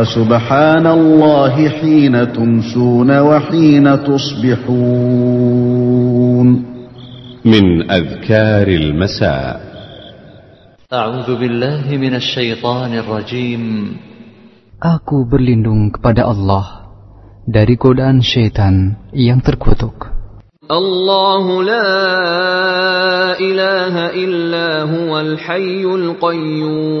فسبحان الله حين تمسون وحين تصبحون. من أذكار المساء. أعوذ بالله من الشيطان الرجيم. Aku berlindung kepada Allah dari godaan syaitan yang terkutuk. الله لا إله إلا هو الحي القيوم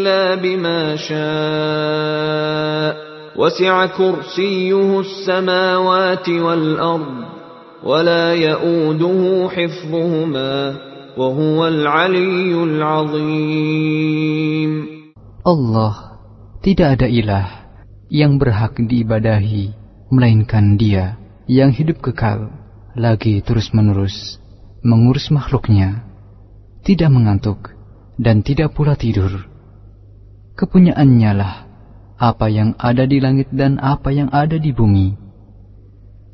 إلا بما شاء وسع كرسيه السماوات والأرض ولا يؤوده حفظهما وهو العلي العظيم Allah tidak ada ilah yang berhak diibadahi melainkan Dia yang hidup kekal lagi terus-menerus mengurus makhluknya tidak mengantuk dan tidak pula tidur kepunyaannya lah apa yang ada di langit dan apa yang ada di bumi.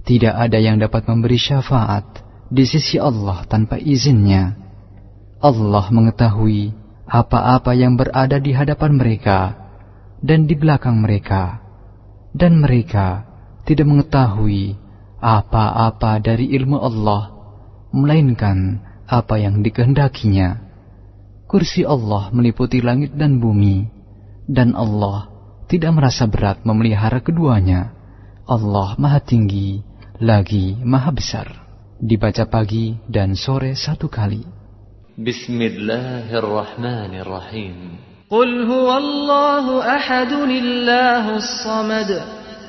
Tidak ada yang dapat memberi syafaat di sisi Allah tanpa izinnya. Allah mengetahui apa-apa yang berada di hadapan mereka dan di belakang mereka, dan mereka tidak mengetahui apa-apa dari ilmu Allah, melainkan apa yang dikehendakinya. Kursi Allah meliputi langit dan bumi, dan Allah tidak merasa berat memelihara keduanya. Allah Maha Tinggi lagi Maha Besar. Dibaca pagi dan sore satu kali. Bismillahirrahmanirrahim. Qul huwallahu ahadun samad.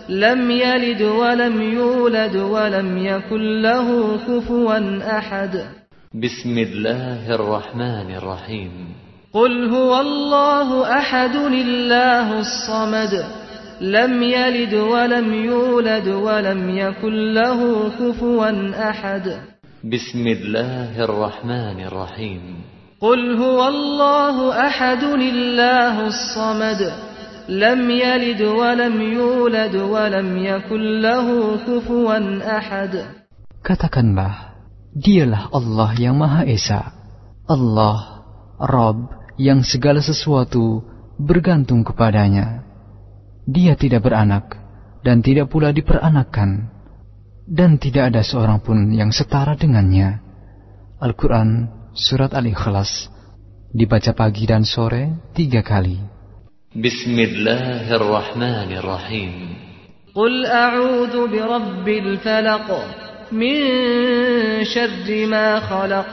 Lam yalid wa lam yulad wa lam yakul lahu kufuwan ahad. Bismillahirrahmanirrahim. الله قل هو الله أحد الله الصمد لم يلد ولم يولد ولم يكن له كفوا أحد. بسم الله الرحمن الرحيم. قل هو الله أحد الله الصمد لم يلد ولم يولد ولم يكن له كفوا أحد. Katakanlah, dialah Allah yang Maha Esa. Allah, Rabb yang segala sesuatu bergantung kepadanya. Dia tidak beranak dan tidak pula diperanakan, dan tidak ada seorang pun yang setara dengannya. Al-Quran Surat Al-Ikhlas dibaca pagi dan sore tiga kali. Bismillahirrahmanirrahim. Qul a'udhu birabbil falaq min syarri ma khalaq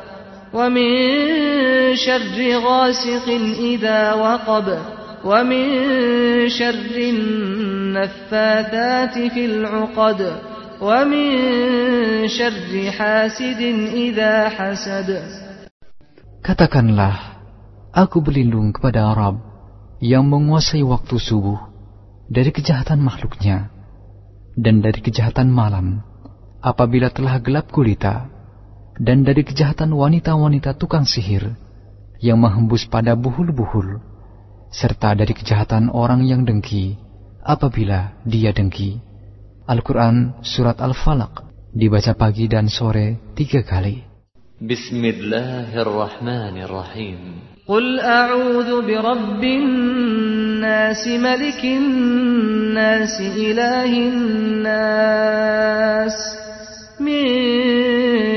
ومن شر غاسق إذا وقب ومن شر النفاثات في العقد ومن شر حاسد إذا حسد Katakanlah, aku berlindung kepada Arab yang menguasai waktu subuh dari kejahatan makhluknya dan dari kejahatan malam apabila telah gelap gulita dan dari kejahatan wanita-wanita tukang sihir yang menghembus pada buhul-buhul, serta dari kejahatan orang yang dengki apabila dia dengki. Al-Quran Surat Al-Falaq dibaca pagi dan sore tiga kali. Bismillahirrahmanirrahim. Qul a'udhu birabbin nas, malikin nas, ilahin nas,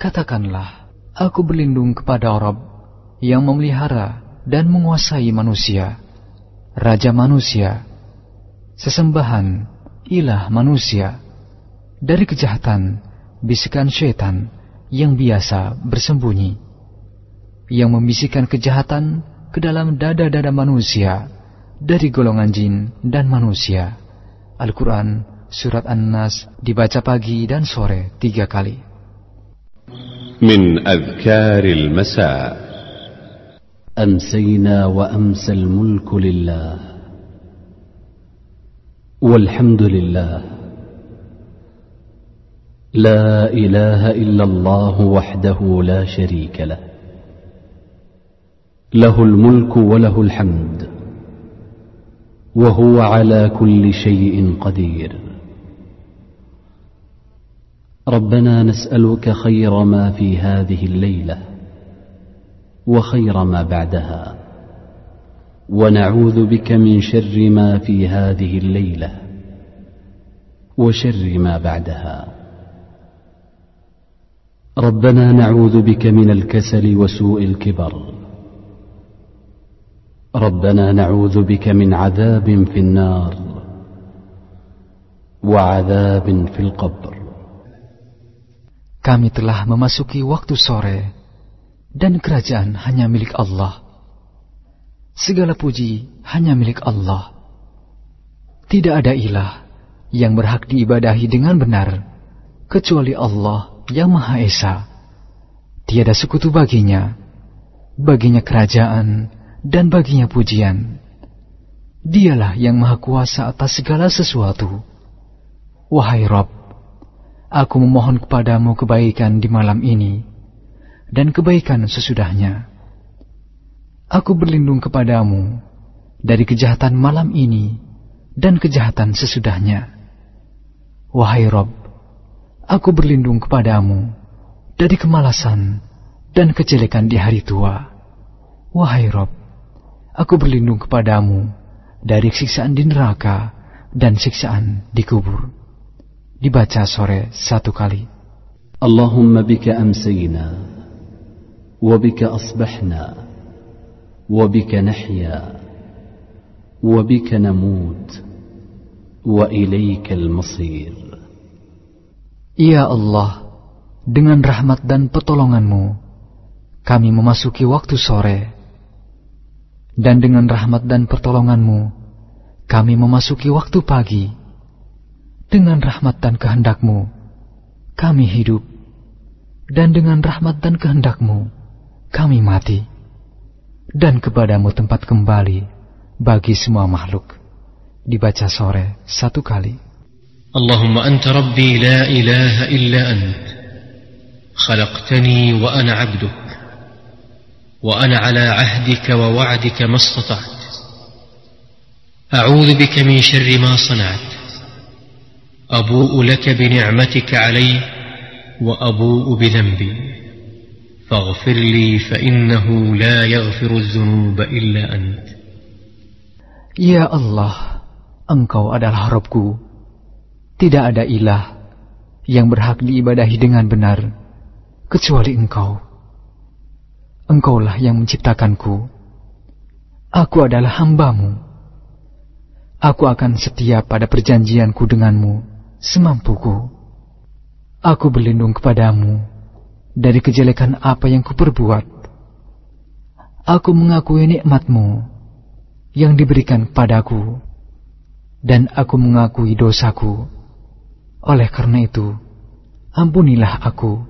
Katakanlah, aku berlindung kepada Rabb yang memelihara dan menguasai manusia, Raja manusia, sesembahan, ilah manusia, dari kejahatan, bisikan syaitan yang biasa bersembunyi, yang membisikkan kejahatan ke dalam dada-dada manusia dari golongan jin dan manusia. Al-Quran Surat An-Nas dibaca pagi dan sore tiga kali. من أذكار المساء. أمسينا وأمسى الملك لله والحمد لله. لا إله إلا الله وحده لا شريك له. له الملك وله الحمد وهو على كل شيء قدير. ربنا نسألك خير ما في هذه الليلة وخير ما بعدها. ونعوذ بك من شر ما في هذه الليلة وشر ما بعدها. ربنا نعوذ بك من الكسل وسوء الكبر. ربنا نعوذ بك من عذاب في النار وعذاب في القبر. Kami telah memasuki waktu sore, dan kerajaan hanya milik Allah. Segala puji hanya milik Allah. Tidak ada ilah yang berhak diibadahi dengan benar, kecuali Allah yang Maha Esa. Tiada sekutu baginya, baginya kerajaan, dan baginya pujian. Dialah yang Maha Kuasa atas segala sesuatu. Wahai Rob, Aku memohon kepadamu kebaikan di malam ini dan kebaikan sesudahnya. Aku berlindung kepadamu dari kejahatan malam ini dan kejahatan sesudahnya. Wahai Rob, aku berlindung kepadamu dari kemalasan dan kejelekan di hari tua. Wahai Rob, aku berlindung kepadamu dari siksaan di neraka dan siksaan di kubur dibaca sore satu kali. Allahumma bika amsayna wabika asbahna wabika nahya wabika namut wa ilaikal masir. Ya Allah, dengan rahmat dan pertolonganmu, kami memasuki waktu sore. Dan dengan rahmat dan pertolonganmu, kami memasuki waktu pagi dengan rahmat dan kehendakmu kami hidup, dan dengan rahmat dan kehendakmu kami mati, dan kepadamu tempat kembali bagi semua makhluk. Dibaca sore satu kali. Allahumma anta rabbi la ilaha illa ant. Khalaqtani wa ana abduk. Wa ana ala ahdika wa wa'dika mastata'at a'udhu bika min syarri ma أبوء لك بنعمتك علي وأبوء بذنبي فاغفر لي فإنه لا يغفر الذنوب إلا أنت Ya Allah, Engkau adalah Rabbku. Tidak ada ilah yang berhak diibadahi dengan benar kecuali Engkau. Engkaulah yang menciptakanku. Aku adalah hambamu. Aku akan setia pada perjanjianku denganmu semampuku. Aku berlindung kepadamu dari kejelekan apa yang kuperbuat. Aku mengakui nikmatmu yang diberikan padaku, dan aku mengakui dosaku. Oleh karena itu, ampunilah aku.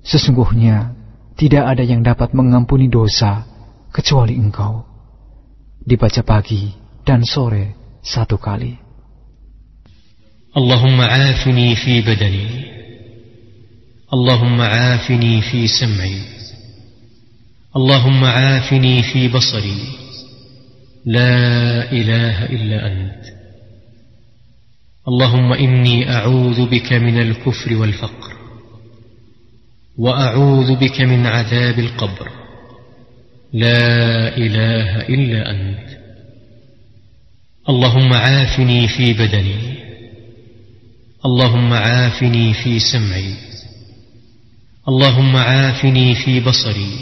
Sesungguhnya tidak ada yang dapat mengampuni dosa kecuali engkau. Dibaca pagi dan sore satu kali. اللهم عافني في بدني. اللهم عافني في سمعي. اللهم عافني في بصري. لا إله إلا أنت. اللهم إني أعوذ بك من الكفر والفقر. وأعوذ بك من عذاب القبر. لا إله إلا أنت. اللهم عافني في بدني. اللهم عافني في سمعي. اللهم عافني في بصري.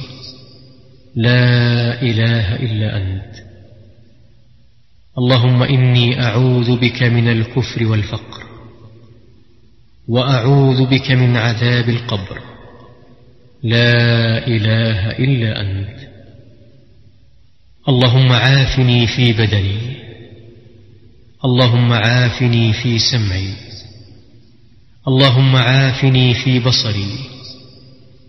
لا إله إلا أنت. اللهم إني أعوذ بك من الكفر والفقر. وأعوذ بك من عذاب القبر. لا إله إلا أنت. اللهم عافني في بدني. اللهم عافني في سمعي. اللهم عافني في بصري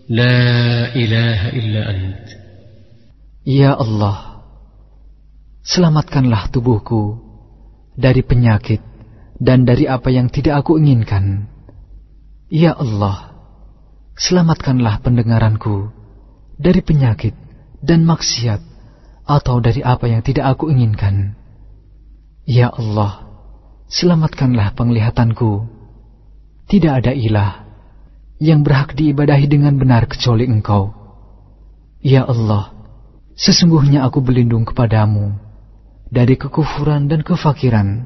لا اله الا انت Ya Allah, selamatkanlah tubuhku dari penyakit dan dari apa yang tidak aku inginkan. Ya Allah, selamatkanlah pendengaranku dari penyakit dan maksiat atau dari apa yang tidak aku inginkan. Ya Allah, selamatkanlah penglihatanku. tidak ada ilah yang berhak diibadahi dengan benar kecuali engkau. Ya Allah, sesungguhnya aku berlindung kepadamu dari kekufuran dan kefakiran.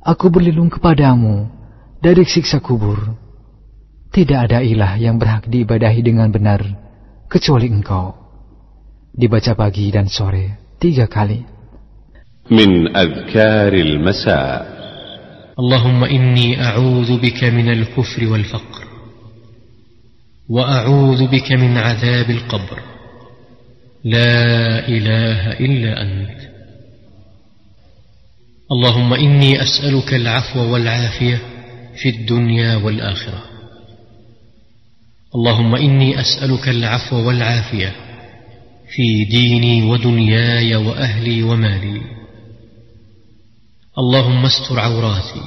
Aku berlindung kepadamu dari siksa kubur. Tidak ada ilah yang berhak diibadahi dengan benar kecuali engkau. Dibaca pagi dan sore tiga kali. Min azkaril masa' اللهم إني أعوذ بك من الكفر والفقر وأعوذ بك من عذاب القبر. لا إله إلا أنت. اللهم إني أسألك العفو والعافية في الدنيا والآخرة. اللهم إني أسألك العفو والعافية في ديني ودنياي وأهلي ومالي. اللهم استر عوراتي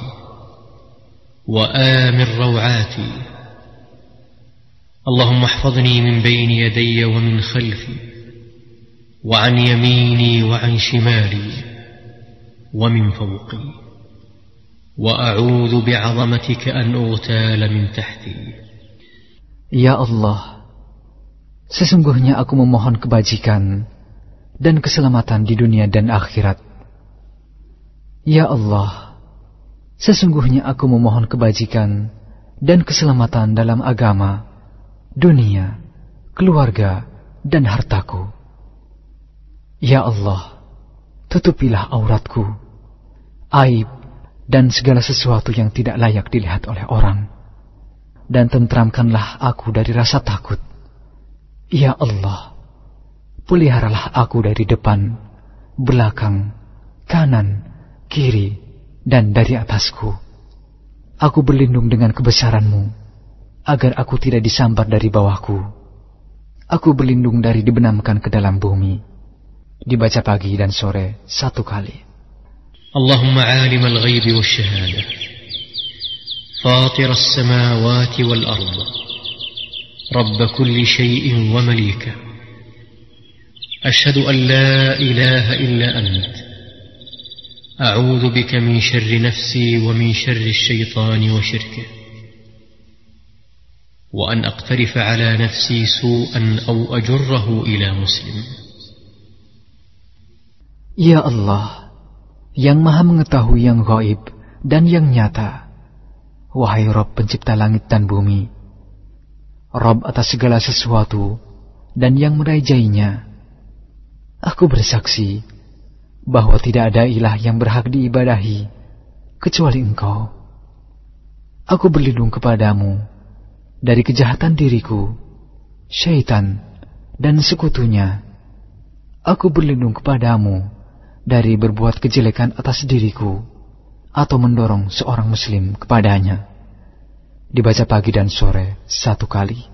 وامن روعاتي. اللهم احفظني من بين يدي ومن خلفي وعن يميني وعن شمالي ومن فوقي. وأعوذ بعظمتك أن أغتال من تحتي. Ya Allah, sesungguhnya aku memohon kebajikan dan keselamatan di dunia dan akhirat. Ya Allah, sesungguhnya aku memohon kebajikan dan keselamatan dalam agama, dunia, keluarga, dan hartaku. Ya Allah, tutupilah auratku, aib, dan segala sesuatu yang tidak layak dilihat oleh orang dan tentramkanlah aku dari rasa takut. Ya Allah, peliharalah aku dari depan, belakang, kanan, kiri, dan dari atasku. Aku berlindung dengan kebesaranmu, agar aku tidak disambar dari bawahku. Aku berlindung dari dibenamkan ke dalam bumi. Dibaca pagi dan sore satu kali. اللهم عالم الغيب والشهاده فاطر السماوات والارض رب كل شيء ومليكه اشهد ان لا اله الا انت أعوذ بك من شر نفسي ومن شر الشيطان وشركه وأن أقترف على نفسي سوءا أو أجره إلى مسلم Ya Allah, yang maha mengetahui yang gaib dan yang nyata. Wahai Rob pencipta langit dan bumi, Rob atas segala sesuatu dan yang merajainya. Aku bersaksi bahwa tidak ada ilah yang berhak diibadahi kecuali engkau. Aku berlindung kepadamu dari kejahatan diriku, syaitan, dan sekutunya. Aku berlindung kepadamu dari berbuat kejelekan atas diriku atau mendorong seorang muslim kepadanya. Dibaca pagi dan sore satu kali.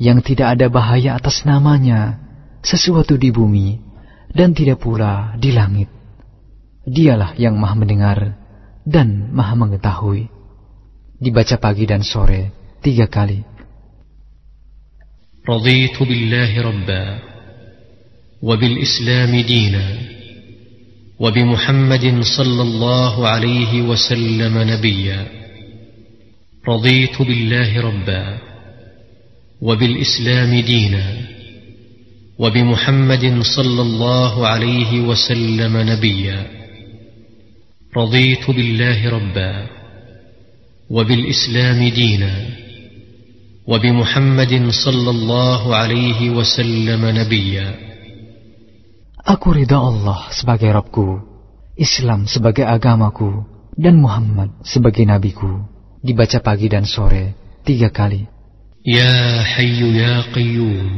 yang tidak ada bahaya atas namanya, sesuatu di bumi dan tidak pula di langit. Dialah yang maha mendengar dan maha mengetahui. Dibaca pagi dan sore tiga kali. رضيت بالله ربا وبالإسلام دينا وبمحمد صلى الله عليه وسلم نبيا رضيت بالله ربا وبالإسلام دينا وبمحمد صلى الله عليه وسلم نبيا رضيت بالله ربا وبالإسلام دينا وبمحمد صلى الله عليه وسلم نبيا Aku ridha Allah sebagai Rabbku, Islam sebagai agamaku, dan Muhammad sebagai nabiku. Dibaca pagi dan sore tiga kali. يا حي يا قيوم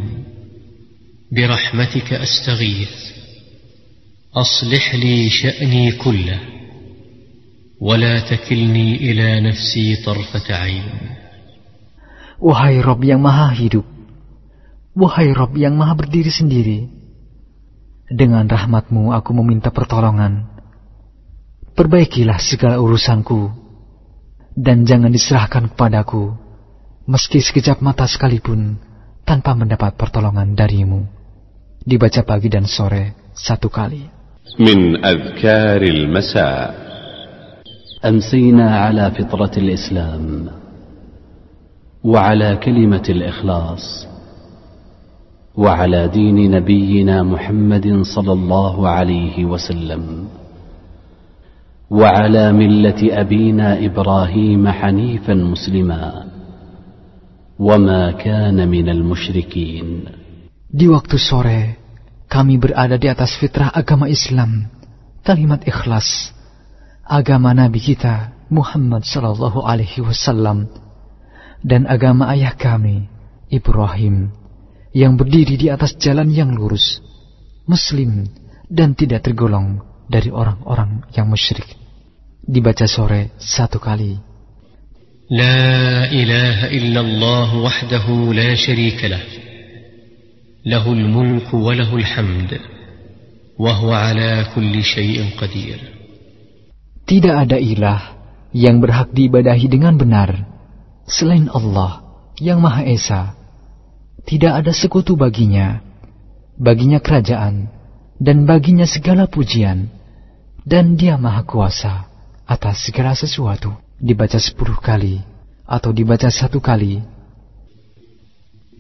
برحمتك أستغيث أصلح لي شأني كله ولا تكلني إلى نفسي طرفة عين Wahai Rob yang maha hidup, wahai Rob yang maha berdiri sendiri, dengan rahmatmu aku meminta pertolongan. Perbaikilah segala urusanku, dan jangan diserahkan kepadaku, meski sekejap mata sekalipun, tanpa mendapat pertolongan darimu. Dibaca pagi dan sore satu kali. من أذكار المساء أمسينا على فطرة الإسلام وعلى كلمة الإخلاص وعلى دين نبينا محمد صلى الله عليه وسلم وعلى ملة أبينا إبراهيم حنيفا مسلما وما كان من المشركين Di waktu sore, kami berada di atas fitrah agama Islam, kalimat ikhlas, agama Nabi kita Muhammad Sallallahu Alaihi Wasallam, dan agama ayah kami Ibrahim, yang berdiri di atas jalan yang lurus, Muslim dan tidak tergolong dari orang-orang yang musyrik. Dibaca sore satu kali. لا إله إلا الله وحده لا شريك له له الملك وله الحمد وهو على كل شيء قدير Tidak ada ilah yang berhak diibadahi dengan benar selain Allah yang Maha Esa. Tidak ada sekutu baginya, baginya kerajaan, dan baginya segala pujian, dan Dia Maha Kuasa atas segala sesuatu. Dibaca sepuluh kali atau dibaca satu kali.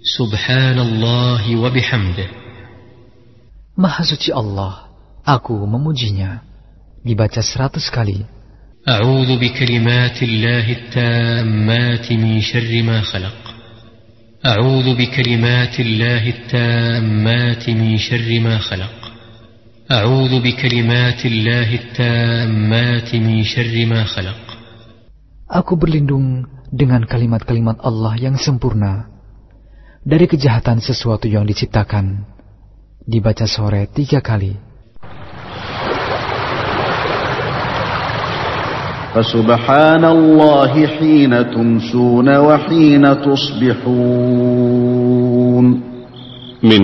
سبحان الله وبحمده Maha suci Allah, aku memujinya. Dibaca seratus kali. أعوذ بكلمات الله التامات من شر ما خلق أعوذ بكلمات الله التامات من شر ما خلق أعوذ بكلمات الله التامات من شر ما خلق Aku berlindung dengan kalimat-kalimat Allah yang sempurna dari kejahatan sesuatu yang diciptakan. Dibaca sore tiga kali. فسبحان hina حين wa hina tusbihun min